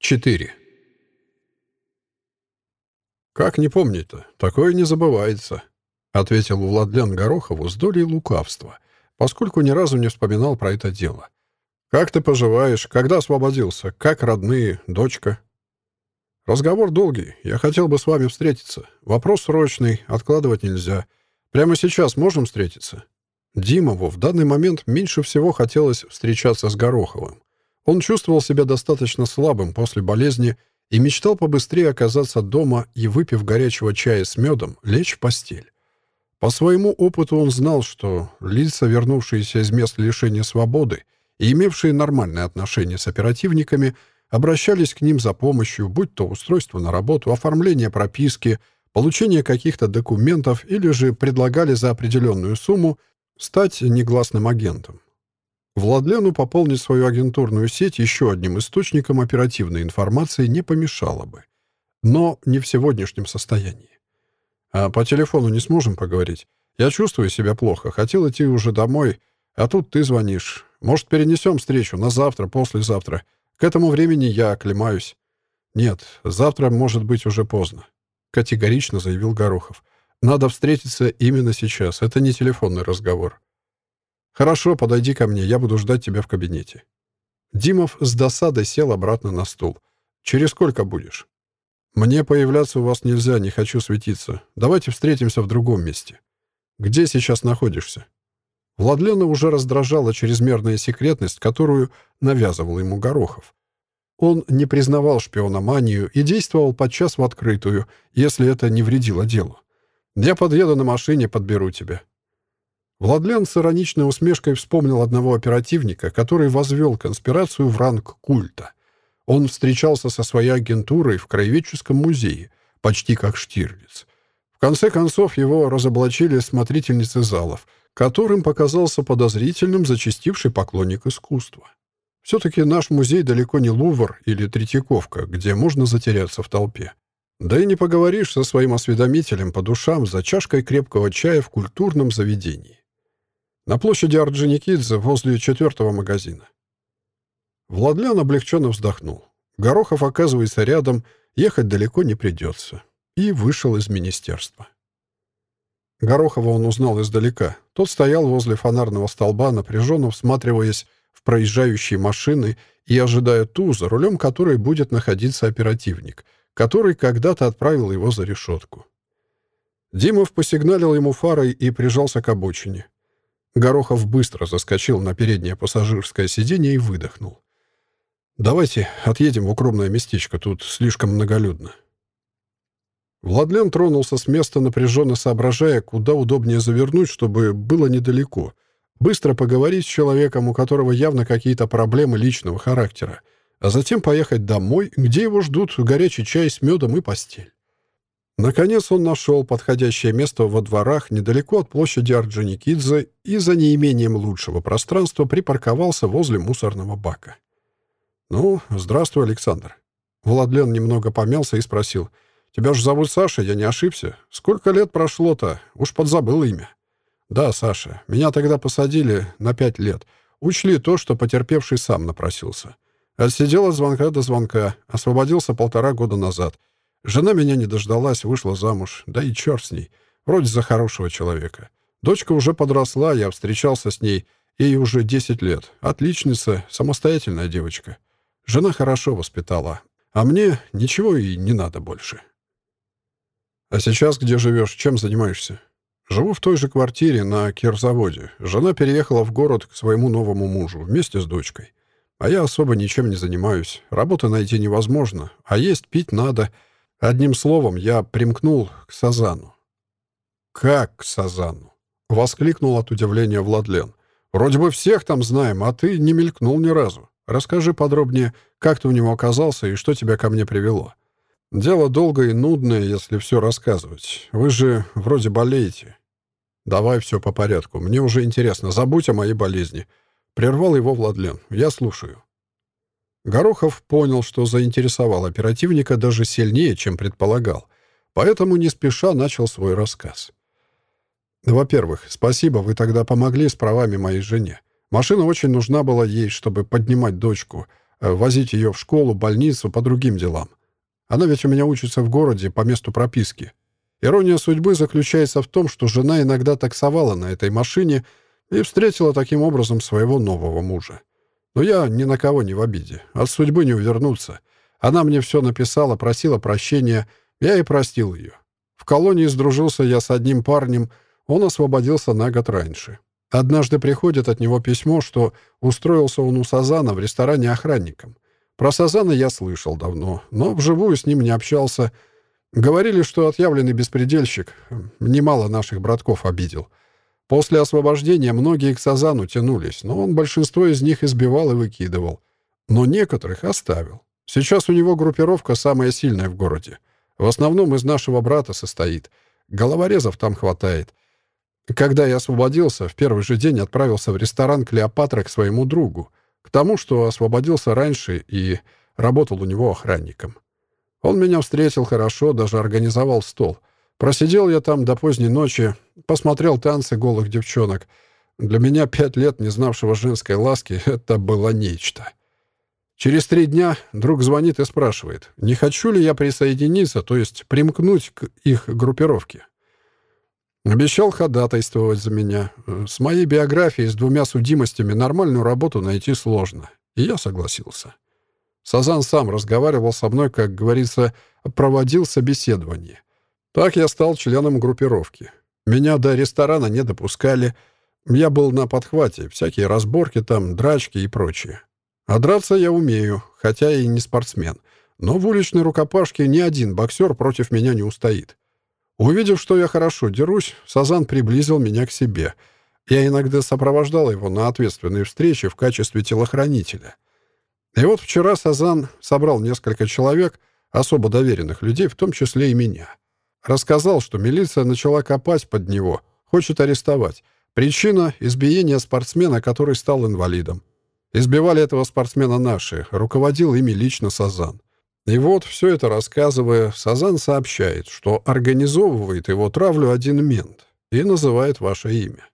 4. «Как не помнить-то? Такое не забывается», — ответил Владлен Горохову с долей лукавства, поскольку ни разу не вспоминал про это дело. «Как ты поживаешь? Когда освободился? Как родные? Дочка?» «Разговор долгий. Я хотел бы с вами встретиться. Вопрос срочный, откладывать нельзя. Прямо сейчас можем встретиться?» Димову в данный момент меньше всего хотелось встречаться с Гороховым. Он чувствовал себя достаточно слабым после болезни и мечтал побыстрее оказаться дома и, выпив горячего чая с медом, лечь в постель. По своему опыту он знал, что лица, вернувшиеся из мест лишения свободы и имевшие нормальные отношения с оперативниками, обращались к ним за помощью, будь то устройство на работу, оформление прописки, получение каких-то документов или же предлагали за определенную сумму стать негласным агентом. Владлену пополнить свою агентурную сеть еще одним источником оперативной информации не помешало бы. Но не в сегодняшнем состоянии. А по телефону не сможем поговорить. Я чувствую себя плохо, хотел идти уже домой, а тут ты звонишь. Может, перенесем встречу на завтра, послезавтра. К этому времени я оклемаюсь. Нет, завтра может быть уже поздно. Категорично заявил Горохов. Надо встретиться именно сейчас. Это не телефонный разговор. «Хорошо, подойди ко мне, я буду ждать тебя в кабинете». Димов с досадой сел обратно на стул. «Через сколько будешь?» «Мне появляться у вас нельзя, не хочу светиться. Давайте встретимся в другом месте». «Где сейчас находишься?» Владлена уже раздражала чрезмерная секретность, которую навязывал ему Горохов. Он не признавал шпиономанию и действовал подчас в открытую, если это не вредило делу. «Я подъеду на машине, подберу тебя. Владлен с ироничной усмешкой вспомнил одного оперативника, который возвел конспирацию в ранг культа. Он встречался со своей агентурой в Краеведческом музее, почти как Штирлиц. В конце концов, его разоблачили смотрительницы залов, которым показался подозрительным зачастивший поклонник искусства. Все-таки наш музей далеко не Лувр или Третьяковка, где можно затеряться в толпе. Да и не поговоришь со своим осведомителем по душам за чашкой крепкого чая в культурном заведении. На площади Орджоникидзе возле четвертого магазина. Владлян облегченно вздохнул. Горохов оказывается рядом, ехать далеко не придется. И вышел из министерства. Горохова он узнал издалека. Тот стоял возле фонарного столба, напряженно всматриваясь в проезжающие машины и ожидая ту, за рулем которой будет находиться оперативник, который когда-то отправил его за решетку. Димов посигналил ему фарой и прижался к обочине. Горохов быстро заскочил на переднее пассажирское сиденье и выдохнул. «Давайте отъедем в укромное местечко, тут слишком многолюдно». Владлен тронулся с места, напряженно соображая, куда удобнее завернуть, чтобы было недалеко. Быстро поговорить с человеком, у которого явно какие-то проблемы личного характера, а затем поехать домой, где его ждут горячий чай с медом и постель. Наконец он нашел подходящее место во дворах недалеко от площади Орджоникидзе и за неимением лучшего пространства припарковался возле мусорного бака. «Ну, здравствуй, Александр». Владлен немного помялся и спросил. «Тебя же зовут Саша, я не ошибся? Сколько лет прошло-то? Уж подзабыл имя». «Да, Саша. Меня тогда посадили на пять лет. Учли то, что потерпевший сам напросился. Отсидел от звонка до звонка. Освободился полтора года назад». Жена меня не дождалась, вышла замуж. Да и черт с ней. Вроде за хорошего человека. Дочка уже подросла, я встречался с ней. Ей уже 10 лет. Отличница, самостоятельная девочка. Жена хорошо воспитала. А мне ничего и не надо больше. А сейчас где живешь? Чем занимаешься? Живу в той же квартире на кирзаводе. Жена переехала в город к своему новому мужу вместе с дочкой. А я особо ничем не занимаюсь. Работы найти невозможно. А есть пить надо — Одним словом, я примкнул к Сазану. «Как к Сазану?» — воскликнул от удивления Владлен. «Вроде бы всех там знаем, а ты не мелькнул ни разу. Расскажи подробнее, как ты у него оказался и что тебя ко мне привело. Дело долгое и нудное, если все рассказывать. Вы же вроде болеете». «Давай все по порядку. Мне уже интересно. Забудь о моей болезни». Прервал его Владлен. «Я слушаю». Горохов понял, что заинтересовал оперативника даже сильнее, чем предполагал, поэтому не спеша начал свой рассказ. «Во-первых, спасибо, вы тогда помогли с правами моей жене. Машина очень нужна была ей, чтобы поднимать дочку, э, возить ее в школу, больницу, по другим делам. Она ведь у меня учится в городе по месту прописки. Ирония судьбы заключается в том, что жена иногда таксовала на этой машине и встретила таким образом своего нового мужа. Но я ни на кого не в обиде. От судьбы не увернуться. Она мне все написала, просила прощения. Я и простил ее. В колонии сдружился я с одним парнем. Он освободился на год раньше. Однажды приходит от него письмо, что устроился он у Сазана в ресторане охранником. Про Сазана я слышал давно, но вживую с ним не общался. Говорили, что отъявленный беспредельщик немало наших братков обидел. После освобождения многие к Сазану тянулись, но он большинство из них избивал и выкидывал. Но некоторых оставил. Сейчас у него группировка самая сильная в городе. В основном из нашего брата состоит. Головорезов там хватает. Когда я освободился, в первый же день отправился в ресторан «Клеопатра» к своему другу, к тому, что освободился раньше и работал у него охранником. Он меня встретил хорошо, даже организовал стол. Просидел я там до поздней ночи, посмотрел танцы голых девчонок. Для меня пять лет, не знавшего женской ласки, это было нечто. Через три дня друг звонит и спрашивает, не хочу ли я присоединиться, то есть примкнуть к их группировке. Обещал ходатайствовать за меня. С моей биографией, с двумя судимостями нормальную работу найти сложно. И я согласился. Сазан сам разговаривал со мной, как говорится, проводил собеседование. Так я стал членом группировки. Меня до ресторана не допускали. Я был на подхвате, всякие разборки там, драчки и прочее. А драться я умею, хотя и не спортсмен. Но в уличной рукопашке ни один боксер против меня не устоит. Увидев, что я хорошо дерусь, Сазан приблизил меня к себе. Я иногда сопровождал его на ответственные встречи в качестве телохранителя. И вот вчера Сазан собрал несколько человек, особо доверенных людей, в том числе и меня. Рассказал, что милиция начала копать под него, хочет арестовать. Причина — избиение спортсмена, который стал инвалидом. Избивали этого спортсмена наши, руководил ими лично Сазан. И вот, все это рассказывая, Сазан сообщает, что организовывает его травлю один мент и называет ваше имя.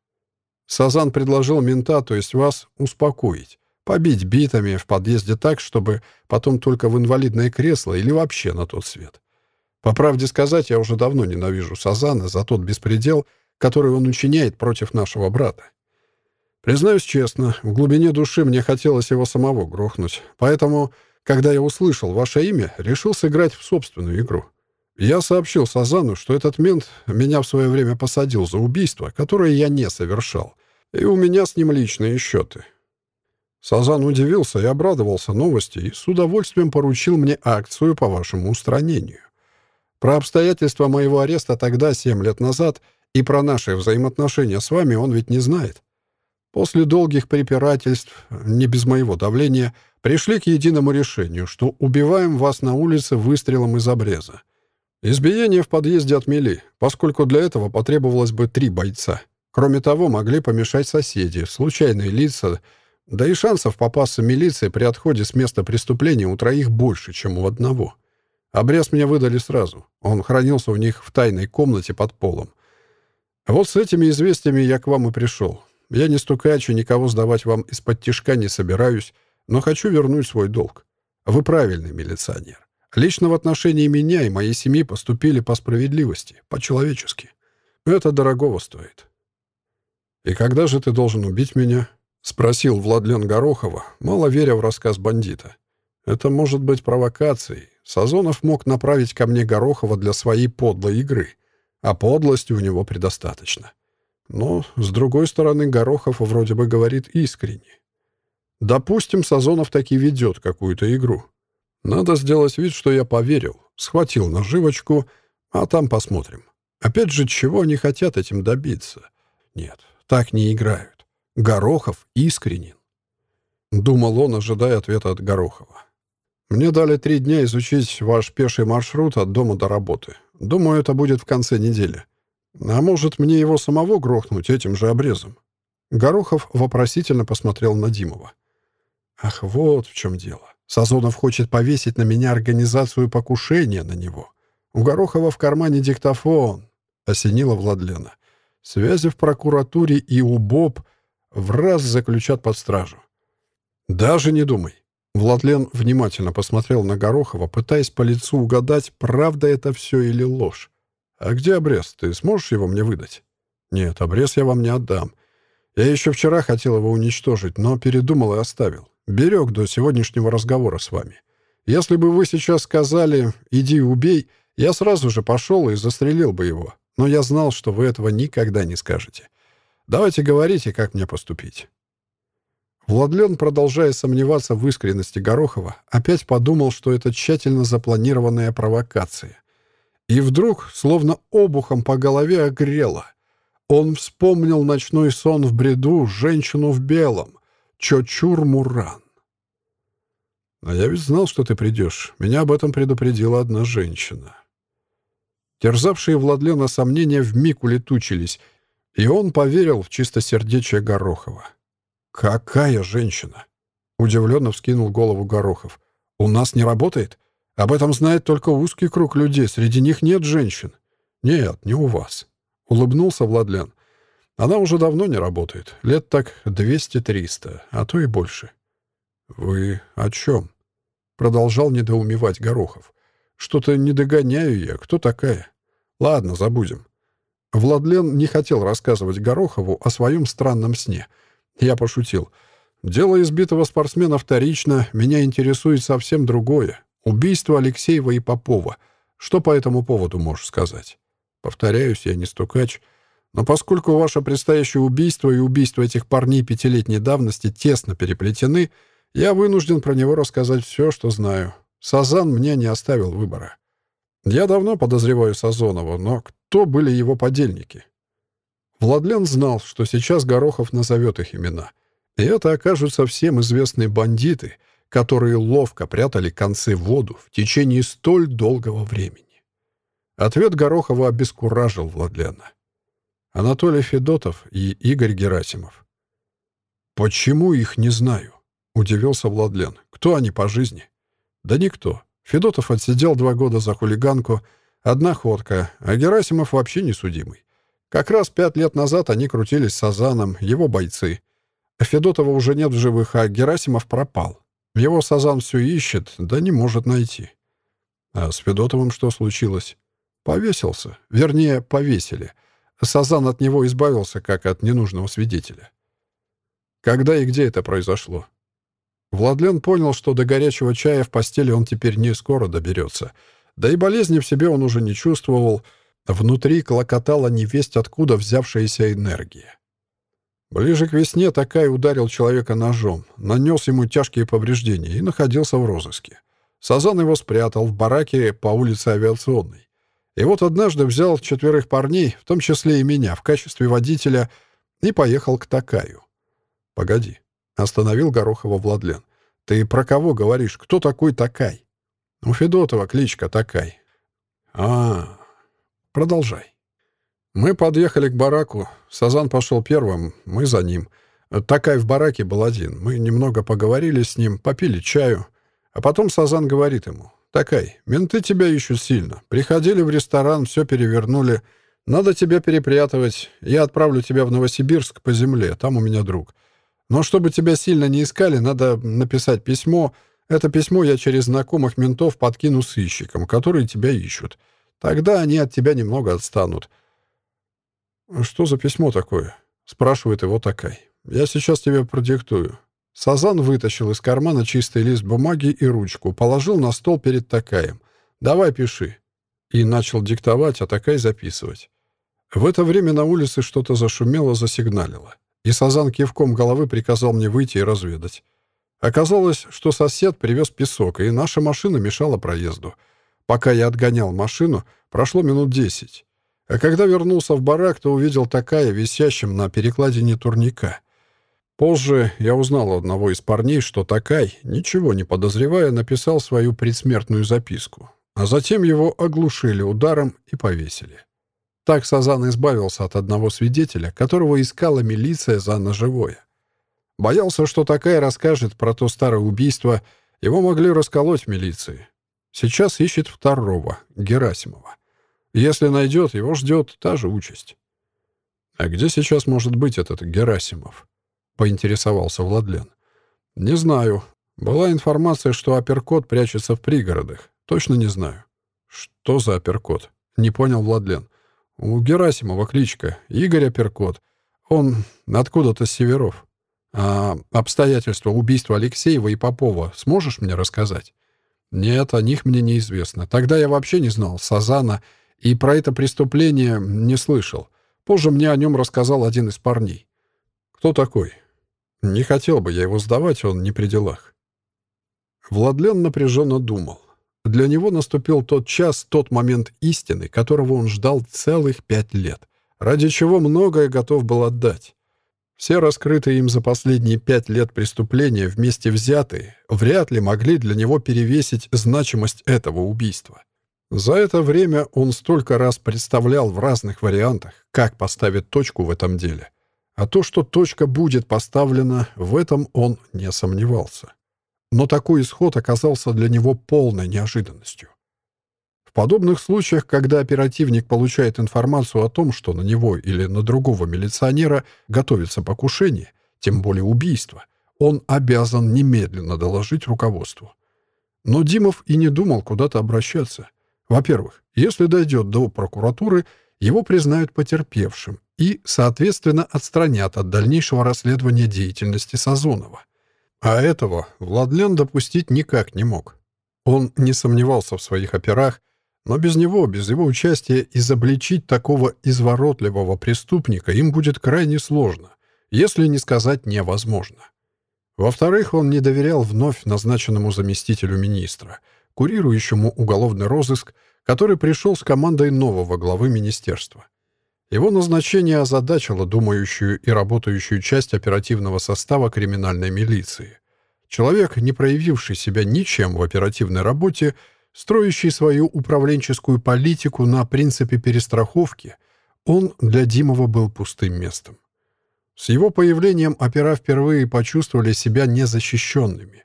Сазан предложил мента, то есть вас, успокоить, побить битами в подъезде так, чтобы потом только в инвалидное кресло или вообще на тот свет. По правде сказать, я уже давно ненавижу Сазана за тот беспредел, который он учиняет против нашего брата. Признаюсь честно, в глубине души мне хотелось его самого грохнуть, поэтому когда я услышал ваше имя, решил сыграть в собственную игру. Я сообщил Сазану, что этот мент меня в свое время посадил за убийство, которое я не совершал, и у меня с ним личные счеты. Сазан удивился и обрадовался новости и с удовольствием поручил мне акцию по вашему устранению. Про обстоятельства моего ареста тогда, семь лет назад, и про наши взаимоотношения с вами он ведь не знает. После долгих препирательств, не без моего давления, пришли к единому решению, что убиваем вас на улице выстрелом из обреза. Избиение в подъезде отмели, поскольку для этого потребовалось бы три бойца. Кроме того, могли помешать соседи, случайные лица, да и шансов попасться милиции при отходе с места преступления у троих больше, чем у одного. Обрез мне выдали сразу. Он хранился у них в тайной комнате под полом. Вот с этими известиями я к вам и пришел. Я не стукач и никого сдавать вам из-под тишка не собираюсь, но хочу вернуть свой долг. Вы правильный милиционер. Лично в отношении меня и моей семьи поступили по справедливости, по-человечески. Это дорогого стоит. «И когда же ты должен убить меня?» — спросил Владлен Горохова, мало веря в рассказ бандита. «Это может быть провокацией. Сазонов мог направить ко мне Горохова для своей подлой игры, а подлости у него предостаточно. Но, с другой стороны, Горохов вроде бы говорит искренне. Допустим, Сазонов таки ведет какую-то игру. Надо сделать вид, что я поверил, схватил наживочку, а там посмотрим. Опять же, чего они хотят этим добиться? Нет, так не играют. Горохов искренен. Думал он, ожидая ответа от Горохова. Мне дали три дня изучить ваш пеший маршрут от дома до работы. Думаю, это будет в конце недели. А может, мне его самого грохнуть этим же обрезом?» Горохов вопросительно посмотрел на Димова. «Ах, вот в чем дело. Сазонов хочет повесить на меня организацию покушения на него. У Горохова в кармане диктофон», — осенила Владлена. «Связи в прокуратуре и у БОП в раз заключат под стражу». «Даже не думай», — Владлен внимательно посмотрел на Горохова, пытаясь по лицу угадать, правда это все или ложь. «А где обрез? Ты сможешь его мне выдать?» «Нет, обрез я вам не отдам. Я еще вчера хотел его уничтожить, но передумал и оставил. Берег до сегодняшнего разговора с вами. Если бы вы сейчас сказали «иди убей», я сразу же пошел и застрелил бы его. Но я знал, что вы этого никогда не скажете. Давайте говорите, как мне поступить». Владлен, продолжая сомневаться в искренности Горохова, опять подумал, что это тщательно запланированная провокация. И вдруг, словно обухом по голове огрело. Он вспомнил ночной сон в бреду, женщину в белом, Чочур-Муран. «А я ведь знал, что ты придешь. Меня об этом предупредила одна женщина». Терзавшие Владлена сомнения вмиг улетучились, и он поверил в чистосердечие Горохова. «Какая женщина?» — удивленно вскинул голову Горохов. «У нас не работает? Об этом знает только узкий круг людей, среди них нет женщин». «Нет, не у вас», — улыбнулся Владлен. «Она уже давно не работает, лет так двести-триста, а то и больше». «Вы о чем?» — продолжал недоумевать Горохов. «Что-то не догоняю я. Кто такая?» «Ладно, забудем». Владлен не хотел рассказывать Горохову о своем странном сне — я пошутил. Дело избитого спортсмена вторично, меня интересует совсем другое. Убийство Алексеева и Попова. Что по этому поводу можешь сказать? Повторяюсь, я не стукач. Но поскольку ваше предстоящее убийство и убийство этих парней пятилетней давности тесно переплетены, я вынужден про него рассказать все, что знаю. Сазан мне не оставил выбора. Я давно подозреваю Сазонова, но кто были его подельники? Владлен знал, что сейчас Горохов назовет их имена. И это окажутся всем известные бандиты, которые ловко прятали концы в воду в течение столь долгого времени. Ответ Горохова обескуражил Владлена. Анатолий Федотов и Игорь Герасимов. «Почему их не знаю?» — удивился Владлен. «Кто они по жизни?» «Да никто. Федотов отсидел два года за хулиганку, одна ходка, а Герасимов вообще не судимый. Как раз пять лет назад они крутились с Сазаном, его бойцы. Федотова уже нет в живых, а Герасимов пропал. Его Сазан все ищет, да не может найти. А с Федотовым что случилось? Повесился. Вернее, повесили. Сазан от него избавился, как от ненужного свидетеля. Когда и где это произошло? Владлен понял, что до горячего чая в постели он теперь не скоро доберется. Да и болезни в себе он уже не чувствовал, Внутри клокотала невесть откуда взявшаяся энергия. Ближе к весне такая ударил человека ножом, нанес ему тяжкие повреждения и находился в розыске. Сазан его спрятал в бараке по улице Авиационной. И вот однажды взял четверых парней, в том числе и меня, в качестве водителя, и поехал к Такаю. «Погоди», — остановил Горохова Владлен. «Ты про кого говоришь? Кто такой Такай?» «У Федотова кличка Такай». «А, Продолжай. Мы подъехали к бараку. Сазан пошел первым, мы за ним. Такай в бараке был один. Мы немного поговорили с ним, попили чаю. А потом Сазан говорит ему. «Такай, менты тебя ищут сильно. Приходили в ресторан, все перевернули. Надо тебя перепрятывать. Я отправлю тебя в Новосибирск по земле. Там у меня друг. Но чтобы тебя сильно не искали, надо написать письмо. Это письмо я через знакомых ментов подкину сыщикам, которые тебя ищут. Тогда они от тебя немного отстанут. «Что за письмо такое?» — спрашивает его Такай. «Я сейчас тебе продиктую». Сазан вытащил из кармана чистый лист бумаги и ручку, положил на стол перед Такаем. «Давай пиши». И начал диктовать, а Такай записывать. В это время на улице что-то зашумело, засигналило. И Сазан кивком головы приказал мне выйти и разведать. Оказалось, что сосед привез песок, и наша машина мешала проезду. Пока я отгонял машину, прошло минут десять. А когда вернулся в барак, то увидел такая висящим на перекладине турника. Позже я узнал одного из парней, что Такай, ничего не подозревая, написал свою предсмертную записку. А затем его оглушили ударом и повесили. Так Сазан избавился от одного свидетеля, которого искала милиция за ножевое. Боялся, что Такай расскажет про то старое убийство, его могли расколоть в милиции. Сейчас ищет второго, Герасимова. Если найдет, его ждет та же участь. «А где сейчас может быть этот Герасимов?» — поинтересовался Владлен. «Не знаю. Была информация, что апперкот прячется в пригородах. Точно не знаю. Что за апперкот? Не понял Владлен. У Герасимова кличка. Игорь Апперкот. Он откуда-то с северов. А обстоятельства убийства Алексеева и Попова сможешь мне рассказать? Нет, о них мне неизвестно. Тогда я вообще не знал Сазана и про это преступление не слышал. Позже мне о нем рассказал один из парней. Кто такой? Не хотел бы я его сдавать, он не при делах. Владлен напряженно думал. Для него наступил тот час, тот момент истины, которого он ждал целых пять лет, ради чего многое готов был отдать. Все раскрытые им за последние пять лет преступления вместе взятые вряд ли могли для него перевесить значимость этого убийства. За это время он столько раз представлял в разных вариантах, как поставить точку в этом деле. А то, что точка будет поставлена, в этом он не сомневался но такой исход оказался для него полной неожиданностью. Подобных случаях, когда оперативник получает информацию о том, что на него или на другого милиционера готовится покушение, тем более убийство, он обязан немедленно доложить руководству. Но Димов и не думал куда-то обращаться. Во-первых, если дойдет до прокуратуры, его признают потерпевшим и, соответственно, отстранят от дальнейшего расследования деятельности Сазонова. А этого Владлен допустить никак не мог. Он не сомневался в своих операх, но без него, без его участия, изобличить такого изворотливого преступника им будет крайне сложно, если не сказать невозможно. Во-вторых, он не доверял вновь назначенному заместителю министра, курирующему уголовный розыск, который пришел с командой нового главы министерства. Его назначение озадачило думающую и работающую часть оперативного состава криминальной милиции. Человек, не проявивший себя ничем в оперативной работе, строящий свою управленческую политику на принципе перестраховки, он для Димова был пустым местом. С его появлением опера впервые почувствовали себя незащищенными.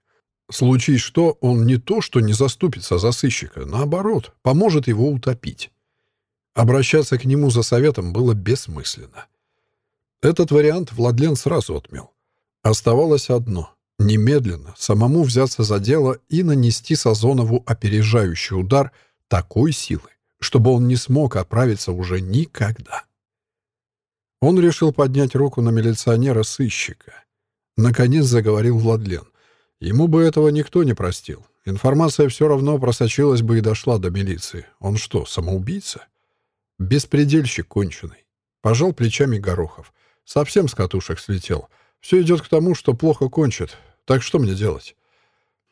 Случись что, он не то что не заступится за сыщика, наоборот, поможет его утопить. Обращаться к нему за советом было бессмысленно. Этот вариант Владлен сразу отмел. Оставалось одно — немедленно самому взяться за дело и нанести Сазонову опережающий удар такой силы, чтобы он не смог отправиться уже никогда. Он решил поднять руку на милиционера-сыщика. Наконец заговорил Владлен. Ему бы этого никто не простил. Информация все равно просочилась бы и дошла до милиции. Он что, самоубийца? Беспредельщик конченый. Пожал плечами Горохов. Совсем с катушек слетел. Все идет к тому, что плохо кончит. Так что мне делать?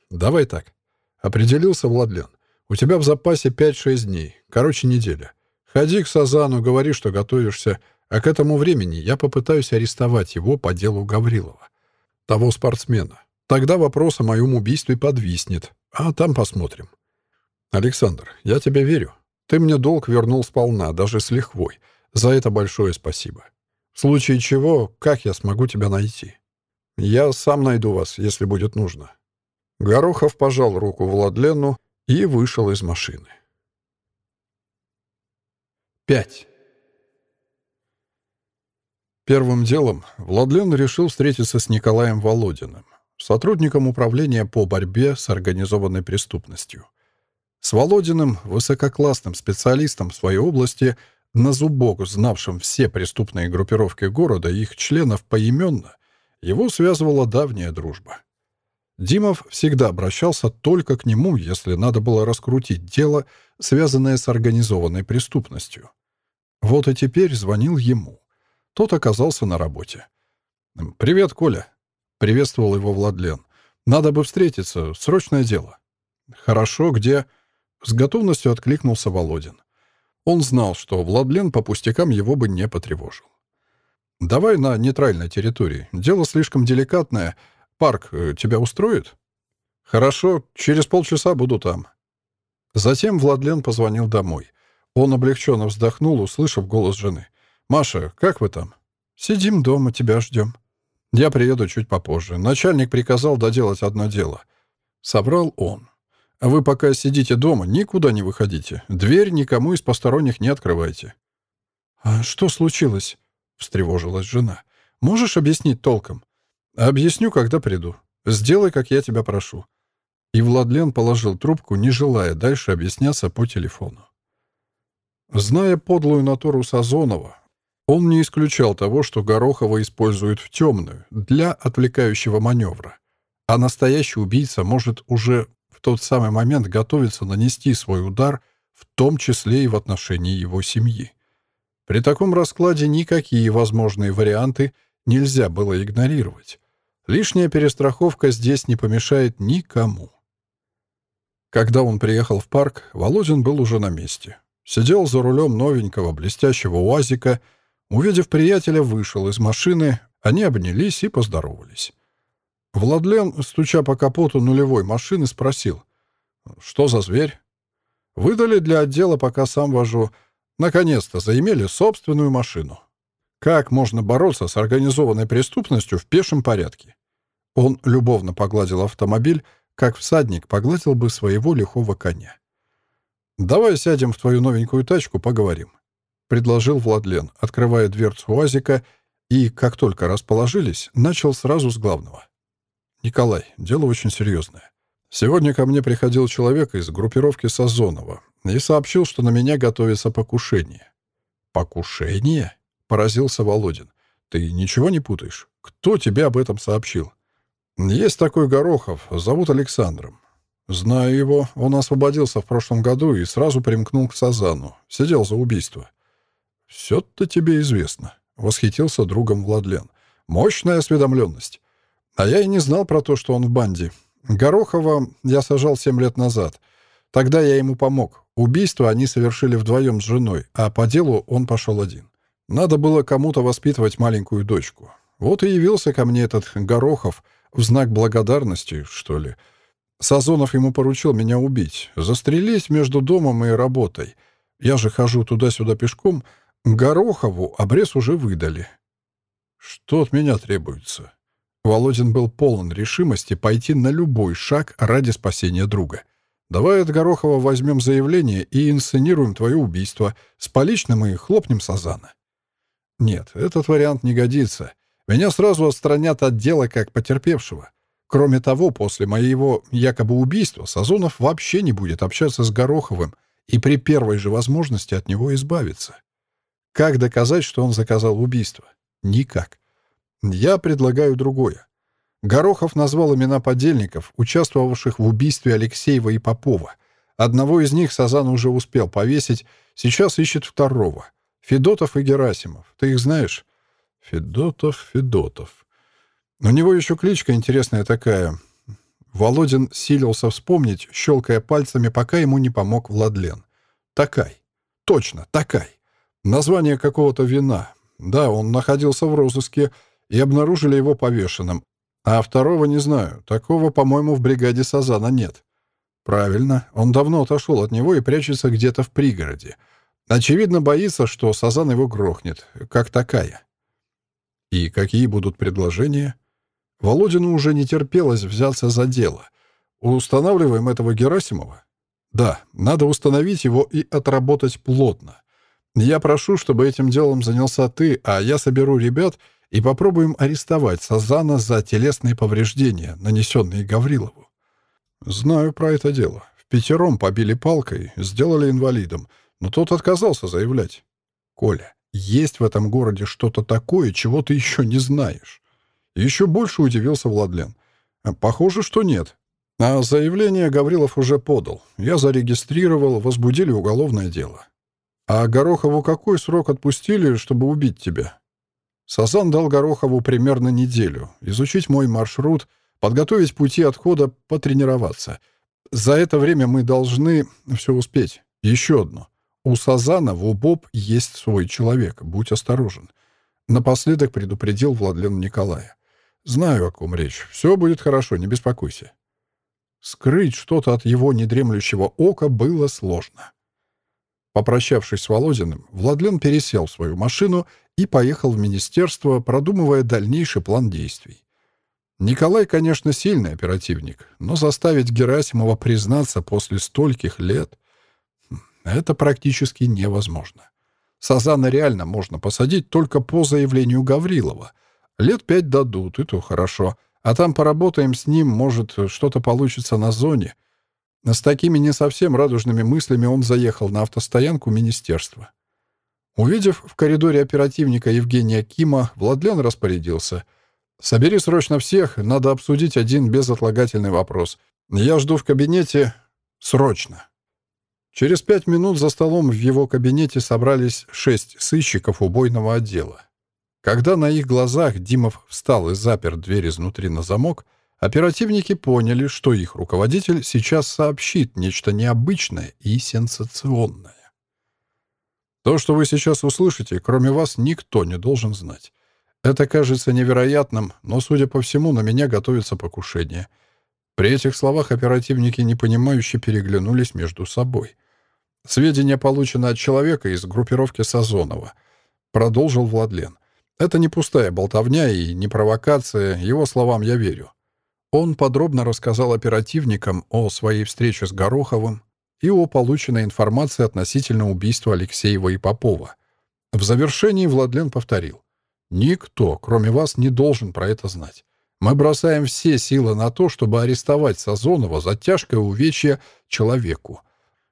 Давай так. Определился Владлен. У тебя в запасе 5-6 дней. Короче, неделя. Ходи к Сазану, говори, что готовишься, а к этому времени я попытаюсь арестовать его по делу Гаврилова. Того спортсмена. Тогда вопрос о моем убийстве подвиснет. А там посмотрим. Александр, я тебе верю. Ты мне долг вернул сполна, даже с лихвой. За это большое спасибо. В случае чего, как я смогу тебя найти? Я сам найду вас, если будет нужно». Горохов пожал руку Владлену и вышел из машины. 5. Первым делом Владлен решил встретиться с Николаем Володиным, сотрудником управления по борьбе с организованной преступностью. С Володиным, высококлассным специалистом в своей области, на зубок знавшим все преступные группировки города и их членов поименно, его связывала давняя дружба. Димов всегда обращался только к нему, если надо было раскрутить дело, связанное с организованной преступностью. Вот и теперь звонил ему. Тот оказался на работе. «Привет, Коля», — приветствовал его Владлен. «Надо бы встретиться, срочное дело». «Хорошо, где?» С готовностью откликнулся Володин. Он знал, что Владлен по пустякам его бы не потревожил. «Давай на нейтральной территории. Дело слишком деликатное. Парк э, тебя устроит?» «Хорошо, через полчаса буду там». Затем Владлен позвонил домой. Он облегченно вздохнул, услышав голос жены. «Маша, как вы там?» «Сидим дома, тебя ждем». «Я приеду чуть попозже. Начальник приказал доделать одно дело». Собрал он. Вы пока сидите дома, никуда не выходите. Дверь никому из посторонних не открывайте». «А что случилось?» — встревожилась жена. «Можешь объяснить толком?» «Объясню, когда приду. Сделай, как я тебя прошу». И Владлен положил трубку, не желая дальше объясняться по телефону. Зная подлую натуру Сазонова, он не исключал того, что Горохова используют в темную, для отвлекающего маневра. А настоящий убийца может уже в тот самый момент готовиться нанести свой удар, в том числе и в отношении его семьи. При таком раскладе никакие возможные варианты нельзя было игнорировать. Лишняя перестраховка здесь не помешает никому. Когда он приехал в парк, Володин был уже на месте. Сидел за рулем новенького блестящего УАЗика. Увидев приятеля, вышел из машины. Они обнялись и поздоровались. Владлен, стуча по капоту нулевой машины, спросил. «Что за зверь?» «Выдали для отдела, пока сам вожу. Наконец-то заимели собственную машину. Как можно бороться с организованной преступностью в пешем порядке?» Он любовно погладил автомобиль, как всадник погладил бы своего лихого коня. «Давай сядем в твою новенькую тачку, поговорим», — предложил Владлен, открывая дверцу УАЗика, и, как только расположились, начал сразу с главного. «Николай, дело очень серьезное. Сегодня ко мне приходил человек из группировки Сазонова и сообщил, что на меня готовится покушение». «Покушение?» — поразился Володин. «Ты ничего не путаешь? Кто тебе об этом сообщил?» «Есть такой Горохов, зовут Александром. Знаю его, он освободился в прошлом году и сразу примкнул к Сазану. Сидел за убийство». «Все-то тебе известно», — восхитился другом Владлен. «Мощная осведомленность. А я и не знал про то, что он в банде. Горохова я сажал семь лет назад. Тогда я ему помог. Убийство они совершили вдвоем с женой, а по делу он пошел один. Надо было кому-то воспитывать маленькую дочку. Вот и явился ко мне этот Горохов в знак благодарности, что ли. Сазонов ему поручил меня убить. Застрелись между домом и работой. Я же хожу туда-сюда пешком. Горохову обрез уже выдали. Что от меня требуется? Володин был полон решимости пойти на любой шаг ради спасения друга. «Давай от Горохова возьмем заявление и инсценируем твое убийство. С поличным и хлопнем Сазана». «Нет, этот вариант не годится. Меня сразу отстранят от дела как потерпевшего. Кроме того, после моего якобы убийства Сазонов вообще не будет общаться с Гороховым и при первой же возможности от него избавиться. Как доказать, что он заказал убийство? Никак. Я предлагаю другое. Горохов назвал имена подельников, участвовавших в убийстве Алексеева и Попова. Одного из них Сазан уже успел повесить, сейчас ищет второго. Федотов и Герасимов. Ты их знаешь? Федотов, Федотов. У него еще кличка интересная такая. Володин силился вспомнить, щелкая пальцами, пока ему не помог Владлен. Такай. Точно, Такай. Название какого-то вина. Да, он находился в розыске, и обнаружили его повешенным. А второго не знаю. Такого, по-моему, в бригаде Сазана нет. Правильно. Он давно отошел от него и прячется где-то в пригороде. Очевидно, боится, что Сазан его грохнет. Как такая. И какие будут предложения? Володину уже не терпелось взяться за дело. Устанавливаем этого Герасимова? Да, надо установить его и отработать плотно. Я прошу, чтобы этим делом занялся ты, а я соберу ребят — и попробуем арестовать Сазана за телесные повреждения, нанесенные Гаврилову. Знаю про это дело. В пятером побили палкой, сделали инвалидом, но тот отказался заявлять. Коля, есть в этом городе что-то такое, чего ты еще не знаешь. Еще больше удивился Владлен. Похоже, что нет. А заявление Гаврилов уже подал. Я зарегистрировал, возбудили уголовное дело. А Горохову какой срок отпустили, чтобы убить тебя? Сазан дал Горохову примерно неделю. Изучить мой маршрут, подготовить пути отхода, потренироваться. За это время мы должны все успеть. Еще одно. У Сазана в УБОП есть свой человек. Будь осторожен. Напоследок предупредил Владлен Николая. «Знаю, о ком речь. Все будет хорошо, не беспокойся». Скрыть что-то от его недремлющего ока было сложно. Попрощавшись с Володиным, Владлен пересел в свою машину и поехал в министерство, продумывая дальнейший план действий. Николай, конечно, сильный оперативник, но заставить Герасимова признаться после стольких лет хм, — это практически невозможно. Сазана реально можно посадить только по заявлению Гаврилова. Лет пять дадут, и то хорошо. А там поработаем с ним, может, что-то получится на зоне. С такими не совсем радужными мыслями он заехал на автостоянку министерства. Увидев в коридоре оперативника Евгения Кима, Владлен распорядился. «Собери срочно всех, надо обсудить один безотлагательный вопрос. Я жду в кабинете срочно». Через пять минут за столом в его кабинете собрались шесть сыщиков убойного отдела. Когда на их глазах Димов встал и запер дверь изнутри на замок, оперативники поняли, что их руководитель сейчас сообщит нечто необычное и сенсационное. То, что вы сейчас услышите, кроме вас никто не должен знать. Это кажется невероятным, но, судя по всему, на меня готовится покушение. При этих словах оперативники непонимающе переглянулись между собой. Сведения получены от человека из группировки Сазонова. Продолжил Владлен. Это не пустая болтовня и не провокация, его словам я верю. Он подробно рассказал оперативникам о своей встрече с Гороховым и о полученной информации относительно убийства Алексеева и Попова. В завершении Владлен повторил. «Никто, кроме вас, не должен про это знать. Мы бросаем все силы на то, чтобы арестовать Сазонова за тяжкое увечье человеку.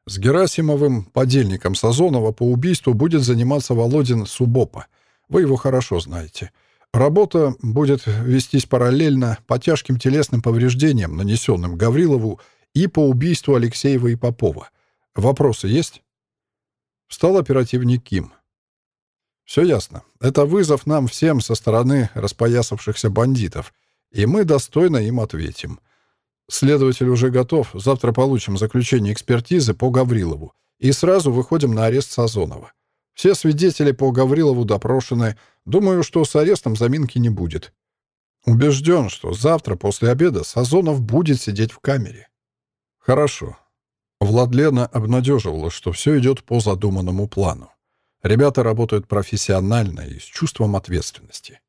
С Герасимовым, подельником Сазонова, по убийству будет заниматься Володин Субопа — вы его хорошо знаете. Работа будет вестись параллельно по тяжким телесным повреждениям, нанесенным Гаврилову, и по убийству Алексеева и Попова. Вопросы есть? Встал оперативник Ким. Все ясно. Это вызов нам всем со стороны распоясавшихся бандитов, и мы достойно им ответим. Следователь уже готов. Завтра получим заключение экспертизы по Гаврилову и сразу выходим на арест Сазонова. Все свидетели по Гаврилову допрошены. Думаю, что с арестом заминки не будет. Убежден, что завтра после обеда Сазонов будет сидеть в камере. Хорошо. Владлена обнадеживала, что все идет по задуманному плану. Ребята работают профессионально и с чувством ответственности.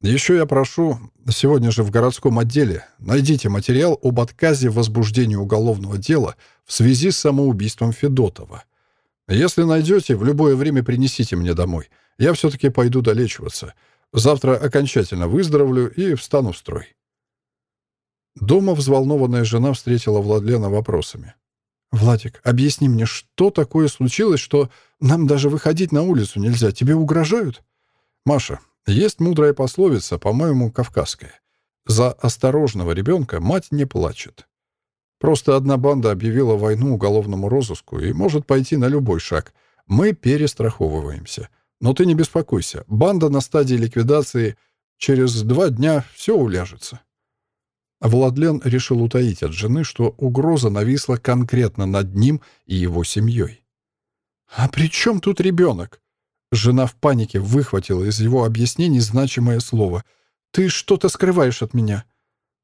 Еще я прошу, сегодня же в городском отделе найдите материал об отказе в возбуждении уголовного дела в связи с самоубийством Федотова. Если найдете, в любое время принесите мне домой. Я все-таки пойду долечиваться. Завтра окончательно выздоровлю и встану в строй». Дома взволнованная жена встретила Владлена вопросами. «Владик, объясни мне, что такое случилось, что нам даже выходить на улицу нельзя? Тебе угрожают?» «Маша, есть мудрая пословица, по-моему, кавказская. За осторожного ребенка мать не плачет. Просто одна банда объявила войну уголовному розыску и может пойти на любой шаг. Мы перестраховываемся. Но ты не беспокойся. Банда на стадии ликвидации. Через два дня все уляжется. Владлен решил утаить от жены, что угроза нависла конкретно над ним и его семьей. «А при чем тут ребенок?» Жена в панике выхватила из его объяснений значимое слово. «Ты что-то скрываешь от меня».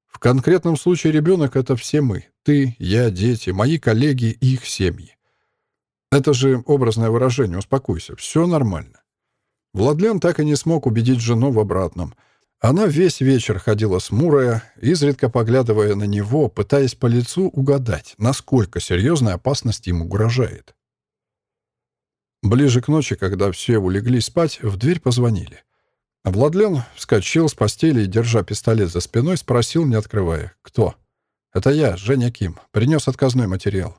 В конкретном случае ребенок — это все мы. Ты, я, дети, мои коллеги и их семьи. Это же образное выражение, успокойся, все нормально. Владлен так и не смог убедить жену в обратном. Она весь вечер ходила смурая, изредка поглядывая на него, пытаясь по лицу угадать, насколько серьезная опасность ему угрожает. Ближе к ночи, когда все улеглись спать, в дверь позвонили. Владлен вскочил с постели и, держа пистолет за спиной, спросил, не открывая, «Кто?» «Это я, Женя Ким. Принес отказной материал».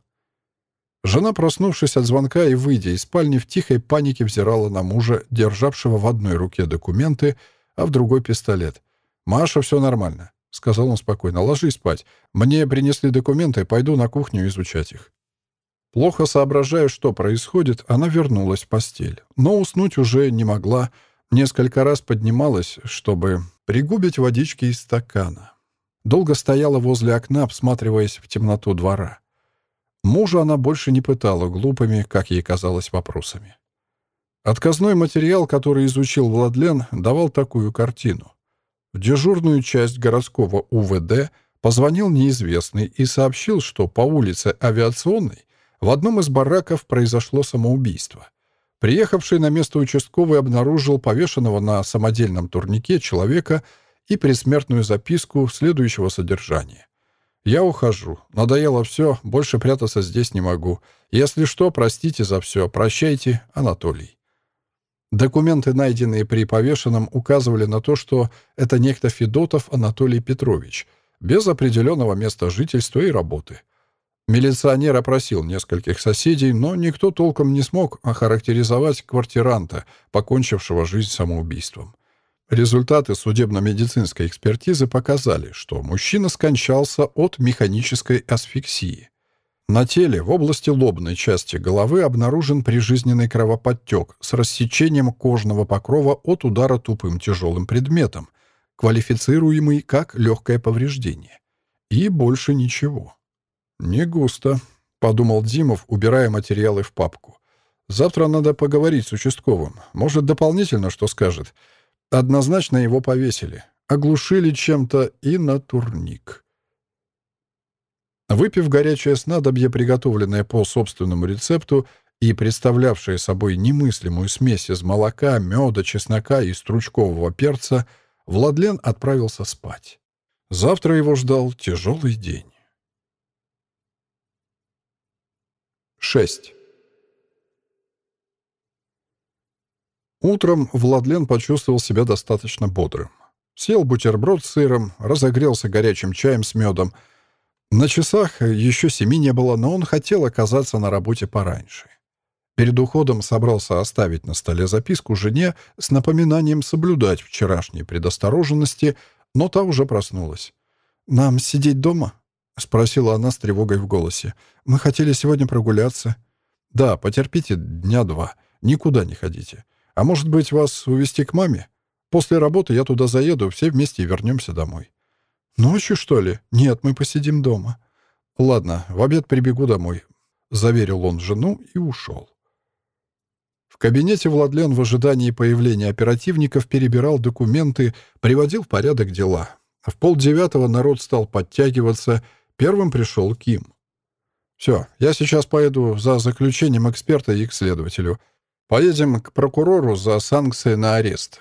Жена, проснувшись от звонка и выйдя из спальни, в тихой панике взирала на мужа, державшего в одной руке документы, а в другой пистолет. «Маша, все нормально», — сказал он спокойно. «Ложись спать. Мне принесли документы, пойду на кухню изучать их». Плохо соображая, что происходит, она вернулась в постель, но уснуть уже не могла, — Несколько раз поднималась, чтобы пригубить водички из стакана. Долго стояла возле окна, всматриваясь в темноту двора. Мужа она больше не пытала глупыми, как ей казалось, вопросами. Отказной материал, который изучил Владлен, давал такую картину. В дежурную часть городского УВД позвонил неизвестный и сообщил, что по улице Авиационной в одном из бараков произошло самоубийство. Приехавший на место участковый обнаружил повешенного на самодельном турнике человека и предсмертную записку следующего содержания. «Я ухожу. Надоело все. Больше прятаться здесь не могу. Если что, простите за все. Прощайте, Анатолий». Документы, найденные при повешенном, указывали на то, что это некто Федотов Анатолий Петрович, без определенного места жительства и работы. Милиционер опросил нескольких соседей, но никто толком не смог охарактеризовать квартиранта, покончившего жизнь самоубийством. Результаты судебно-медицинской экспертизы показали, что мужчина скончался от механической асфиксии. На теле в области лобной части головы обнаружен прижизненный кровоподтек с рассечением кожного покрова от удара тупым тяжелым предметом, квалифицируемый как легкое повреждение. И больше ничего. «Не густо», — подумал Димов, убирая материалы в папку. «Завтра надо поговорить с участковым. Может, дополнительно что скажет. Однозначно его повесили. Оглушили чем-то и на турник». Выпив горячее снадобье, приготовленное по собственному рецепту и представлявшее собой немыслимую смесь из молока, меда, чеснока и стручкового перца, Владлен отправился спать. Завтра его ждал тяжелый день. 6. Утром Владлен почувствовал себя достаточно бодрым. Съел бутерброд с сыром, разогрелся горячим чаем с медом — на часах еще семи не было, но он хотел оказаться на работе пораньше. Перед уходом собрался оставить на столе записку жене с напоминанием соблюдать вчерашние предосторожности, но та уже проснулась. «Нам сидеть дома?» — спросила она с тревогой в голосе. «Мы хотели сегодня прогуляться». «Да, потерпите дня два. Никуда не ходите. А может быть, вас увезти к маме? После работы я туда заеду, все вместе и вернемся домой». «Ночью, что ли? Нет, мы посидим дома». «Ладно, в обед прибегу домой», — заверил он жену и ушел. В кабинете Владлен в ожидании появления оперативников перебирал документы, приводил в порядок дела. В полдевятого народ стал подтягиваться, первым пришел Ким. «Все, я сейчас поеду за заключением эксперта и к следователю. Поедем к прокурору за санкции на арест.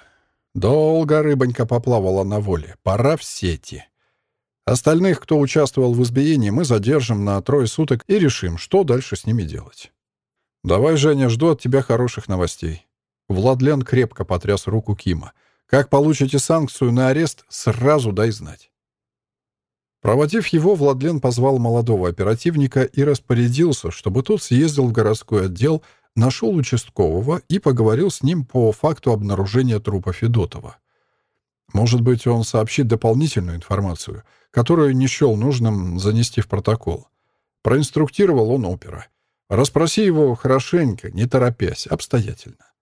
Долго рыбонька поплавала на воле, пора в сети». Остальных, кто участвовал в избиении, мы задержим на трое суток и решим, что дальше с ними делать. Давай, Женя, жду от тебя хороших новостей. Владлен крепко потряс руку Кима. Как получите санкцию на арест, сразу дай знать. Проводив его, Владлен позвал молодого оперативника и распорядился, чтобы тот съездил в городской отдел, нашел участкового и поговорил с ним по факту обнаружения трупа Федотова. Может быть, он сообщит дополнительную информацию, которую не счел нужным занести в протокол. Проинструктировал он опера. Расспроси его хорошенько, не торопясь, обстоятельно.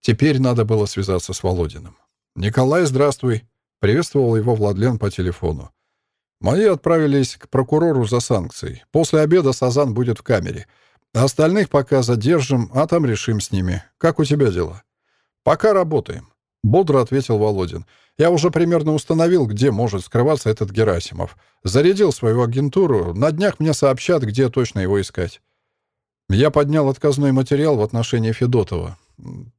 Теперь надо было связаться с Володиным. «Николай, здравствуй!» — приветствовал его Владлен по телефону. «Мои отправились к прокурору за санкцией. После обеда Сазан будет в камере. Остальных пока задержим, а там решим с ними. Как у тебя дела?» «Пока работаем. Бодро ответил Володин. «Я уже примерно установил, где может скрываться этот Герасимов. Зарядил свою агентуру. На днях мне сообщат, где точно его искать». Я поднял отказной материал в отношении Федотова.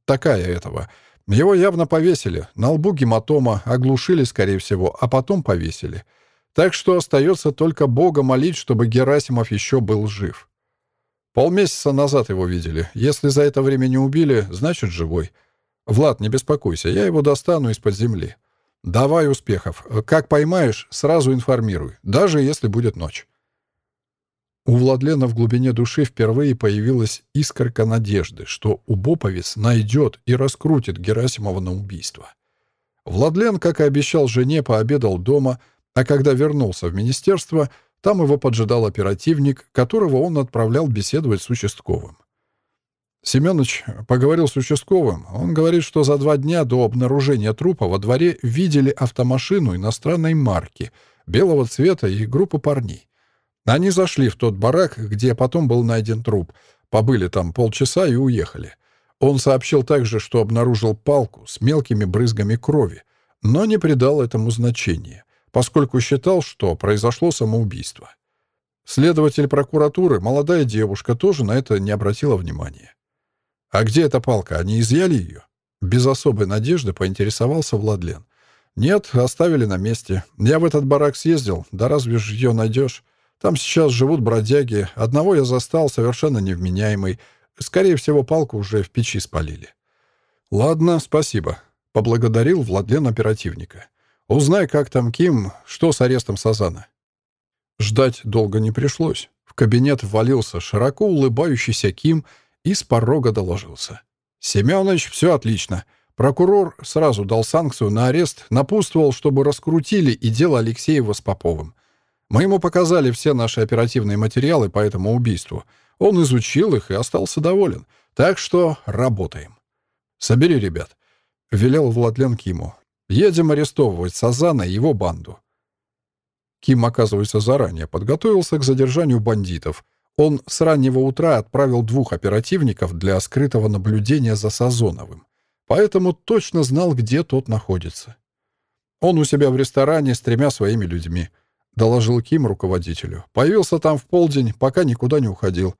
Такая этого. Его явно повесили. На лбу гематома, оглушили, скорее всего, а потом повесили. Так что остается только Бога молить, чтобы Герасимов еще был жив. Полмесяца назад его видели. Если за это время не убили, значит, живой. «Влад, не беспокойся, я его достану из-под земли. Давай успехов. Как поймаешь, сразу информируй, даже если будет ночь». У Владлена в глубине души впервые появилась искорка надежды, что Убоповец найдет и раскрутит Герасимова на убийство. Владлен, как и обещал жене, пообедал дома, а когда вернулся в министерство, там его поджидал оперативник, которого он отправлял беседовать с участковым. Семенович поговорил с участковым. Он говорит, что за два дня до обнаружения трупа во дворе видели автомашину иностранной марки, белого цвета и группу парней. Они зашли в тот барак, где потом был найден труп, побыли там полчаса и уехали. Он сообщил также, что обнаружил палку с мелкими брызгами крови, но не придал этому значения, поскольку считал, что произошло самоубийство. Следователь прокуратуры, молодая девушка, тоже на это не обратила внимания. «А где эта палка? Они изъяли ее?» Без особой надежды поинтересовался Владлен. «Нет, оставили на месте. Я в этот барак съездил. Да разве же ее найдешь? Там сейчас живут бродяги. Одного я застал, совершенно невменяемый. Скорее всего, палку уже в печи спалили». «Ладно, спасибо», — поблагодарил Владлен оперативника. «Узнай, как там Ким, что с арестом Сазана». Ждать долго не пришлось. В кабинет ввалился широко улыбающийся Ким и с порога доложился. «Семёныч, все отлично. Прокурор сразу дал санкцию на арест, напутствовал, чтобы раскрутили и дело Алексеева с Поповым. Мы ему показали все наши оперативные материалы по этому убийству. Он изучил их и остался доволен. Так что работаем. Собери ребят. Велел Владлен Киму. Едем арестовывать Сазана и его банду. Ким, оказывается, заранее подготовился к задержанию бандитов. Он с раннего утра отправил двух оперативников для скрытого наблюдения за Сазоновым. Поэтому точно знал, где тот находится. Он у себя в ресторане с тремя своими людьми. Доложил Ким руководителю. Появился там в полдень, пока никуда не уходил.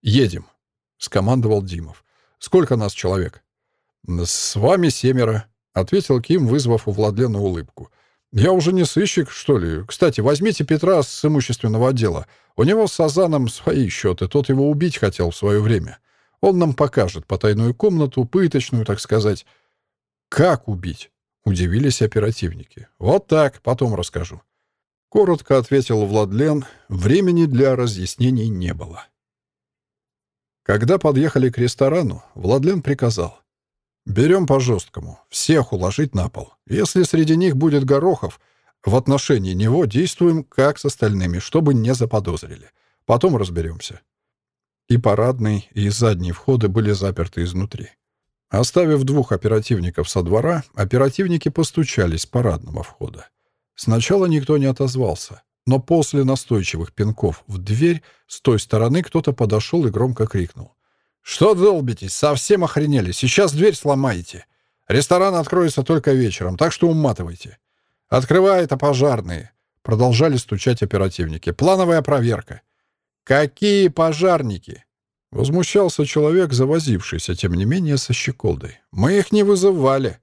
«Едем», — скомандовал Димов. «Сколько нас человек?» «С вами семеро», — ответил Ким, вызвав у Владлена улыбку. «Я уже не сыщик, что ли? Кстати, возьмите Петра с имущественного отдела. У него с Сазаном свои счеты, тот его убить хотел в свое время. Он нам покажет потайную комнату, пыточную, так сказать». «Как убить?» — удивились оперативники. «Вот так, потом расскажу». Коротко ответил Владлен, времени для разъяснений не было. Когда подъехали к ресторану, Владлен приказал. Берем по-жесткому. Всех уложить на пол. Если среди них будет Горохов, в отношении него действуем как с остальными, чтобы не заподозрили. Потом разберемся. И парадный, и задние входы были заперты изнутри. Оставив двух оперативников со двора, оперативники постучались с парадного входа. Сначала никто не отозвался, но после настойчивых пинков в дверь с той стороны кто-то подошел и громко крикнул. «Что долбитесь? Совсем охренели. Сейчас дверь сломаете. Ресторан откроется только вечером, так что уматывайте». «Открывай это пожарные», — продолжали стучать оперативники. «Плановая проверка». «Какие пожарники?» Возмущался человек, завозившийся, тем не менее, со щеколдой. «Мы их не вызывали».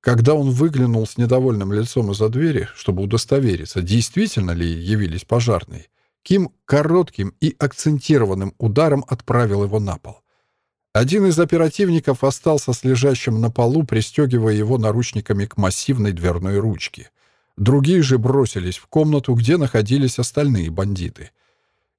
Когда он выглянул с недовольным лицом из-за двери, чтобы удостовериться, действительно ли явились пожарные, Ким коротким и акцентированным ударом отправил его на пол. Один из оперативников остался с лежащим на полу, пристегивая его наручниками к массивной дверной ручке. Другие же бросились в комнату, где находились остальные бандиты.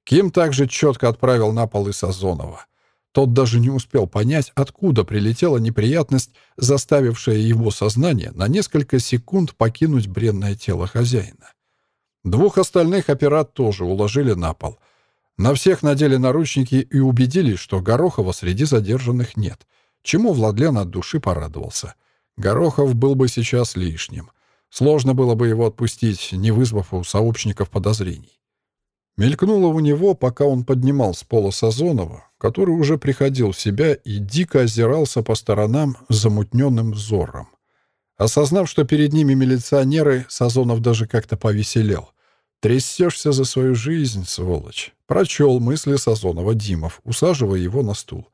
Ким также четко отправил на пол и Сазонова. Тот даже не успел понять, откуда прилетела неприятность, заставившая его сознание на несколько секунд покинуть бренное тело хозяина. Двух остальных операт тоже уложили на пол. На всех надели наручники и убедились, что Горохова среди задержанных нет, чему Владлен от души порадовался. Горохов был бы сейчас лишним. Сложно было бы его отпустить, не вызвав у сообщников подозрений. Мелькнуло у него, пока он поднимал с пола Сазонова, который уже приходил в себя и дико озирался по сторонам замутненным взором. Осознав, что перед ними милиционеры, Сазонов даже как-то повеселел. «Трясешься за свою жизнь, сволочь!» Прочел мысли Сазонова Димов, усаживая его на стул.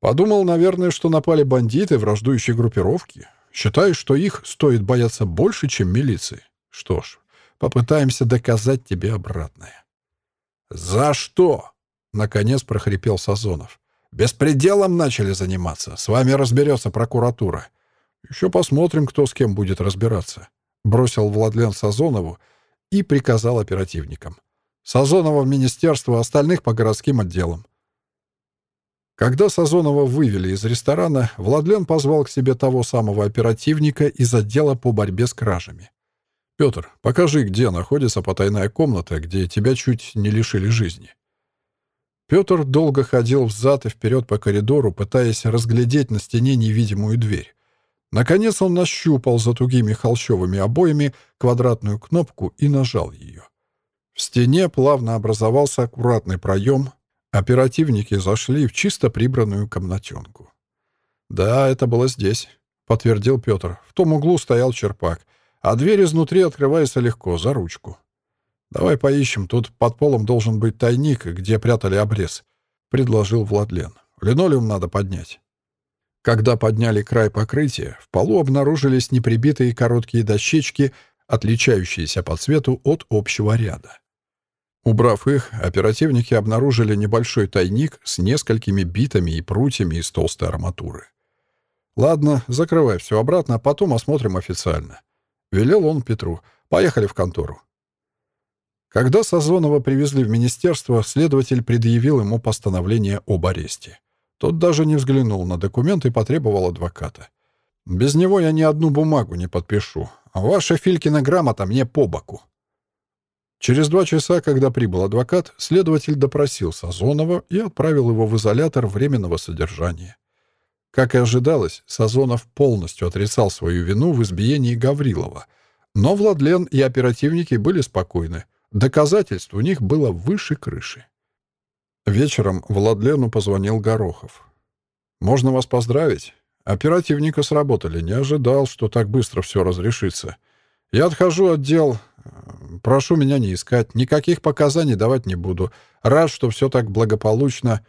Подумал, наверное, что напали бандиты враждующей группировки. Считаешь, что их стоит бояться больше, чем милиции? Что ж, попытаемся доказать тебе обратное. «За что?» — наконец прохрипел Сазонов. «Беспределом начали заниматься. С вами разберется прокуратура. «Еще посмотрим, кто с кем будет разбираться», — бросил Владлен Сазонову и приказал оперативникам. «Сазонова в министерство, остальных по городским отделам». Когда Сазонова вывели из ресторана, Владлен позвал к себе того самого оперативника из отдела по борьбе с кражами. «Петр, покажи, где находится потайная комната, где тебя чуть не лишили жизни». Петр долго ходил взад и вперед по коридору, пытаясь разглядеть на стене невидимую дверь. Наконец он нащупал за тугими холщовыми обоями квадратную кнопку и нажал ее. В стене плавно образовался аккуратный проем. Оперативники зашли в чисто прибранную комнатенку. «Да, это было здесь», — подтвердил Петр. «В том углу стоял черпак, а дверь изнутри открывается легко, за ручку. Давай поищем, тут под полом должен быть тайник, где прятали обрез», — предложил Владлен. «Линолеум надо поднять». Когда подняли край покрытия, в полу обнаружились неприбитые короткие дощечки, отличающиеся по цвету от общего ряда. Убрав их, оперативники обнаружили небольшой тайник с несколькими битами и прутьями из толстой арматуры. «Ладно, закрывай все обратно, а потом осмотрим официально». Велел он Петру. «Поехали в контору». Когда Сазонова привезли в министерство, следователь предъявил ему постановление об аресте. Тот даже не взглянул на документ и потребовал адвоката. «Без него я ни одну бумагу не подпишу. А ваша Филькина грамота мне по боку». Через два часа, когда прибыл адвокат, следователь допросил Сазонова и отправил его в изолятор временного содержания. Как и ожидалось, Сазонов полностью отрицал свою вину в избиении Гаврилова. Но Владлен и оперативники были спокойны. Доказательств у них было выше крыши. Вечером Владлену позвонил Горохов. «Можно вас поздравить. Оперативника сработали. Не ожидал, что так быстро все разрешится. Я отхожу от дел. Прошу меня не искать. Никаких показаний давать не буду. Рад, что все так благополучно.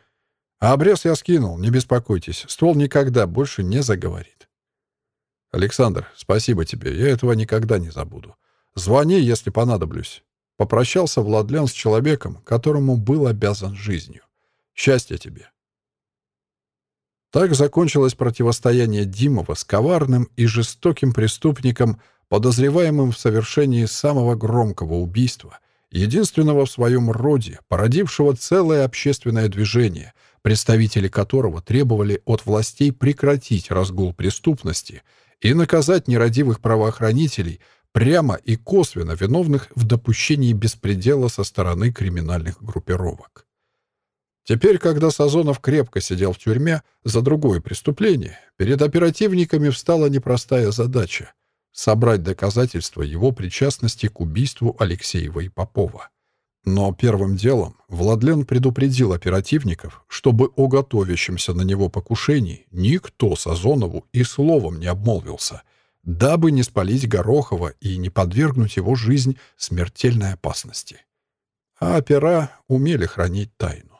А обрез я скинул, не беспокойтесь. Ствол никогда больше не заговорит. Александр, спасибо тебе. Я этого никогда не забуду. Звони, если понадоблюсь. Попрощался Владлен с человеком, которому был обязан жизнью. Счастья тебе. Так закончилось противостояние Димова с коварным и жестоким преступником, подозреваемым в совершении самого громкого убийства, единственного в своем роде, породившего целое общественное движение, представители которого требовали от властей прекратить разгул преступности и наказать нерадивых правоохранителей, прямо и косвенно виновных в допущении беспредела со стороны криминальных группировок. Теперь, когда Сазонов крепко сидел в тюрьме за другое преступление, перед оперативниками встала непростая задача — собрать доказательства его причастности к убийству Алексеева и Попова. Но первым делом Владлен предупредил оперативников, чтобы о готовящемся на него покушении никто Сазонову и словом не обмолвился, дабы не спалить Горохова и не подвергнуть его жизнь смертельной опасности. А опера умели хранить тайну.